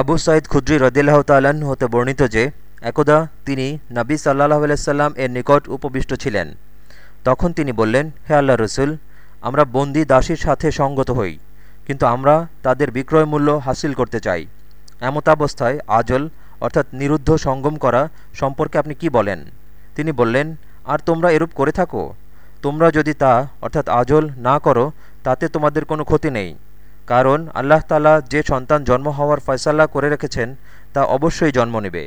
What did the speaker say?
আবু সাইদ খুদ্রি রদিল্লাহ তাল্লাহ্ন হতে বর্ণিত যে, একদা তিনি নাবী সাল্লাহ আলাইসাল্লাম এর নিকট উপবিষ্ট ছিলেন। তখন তিনি বললেন, হে আল্লাহ রসুল, আমরা বন্দি দাসীর সাথে সঙ্গত হই, কিন্তু আমরা তাদের বিক্রয় মূল্য হাসিল করতে চাই। এমতাবস্থায় আজল, অর্থাৎ নিরুদ্ধ সঙ্গম করা সম্পর্কে আপনি কি বলেন? তিনি বললেন, আর তোমরা এরূপ করে থাকো? তোমরা যদি তা, অর্থাৎ আজল না করো, তাতে তোমাদের কোনো ক্ষতি নেই। কারণ আল্লাহ তালা যে সন্তান জন্ম হওয়ার ফয়সাল্লা করে রেখেছেন তা অবশ্যই জন্ম নেবে।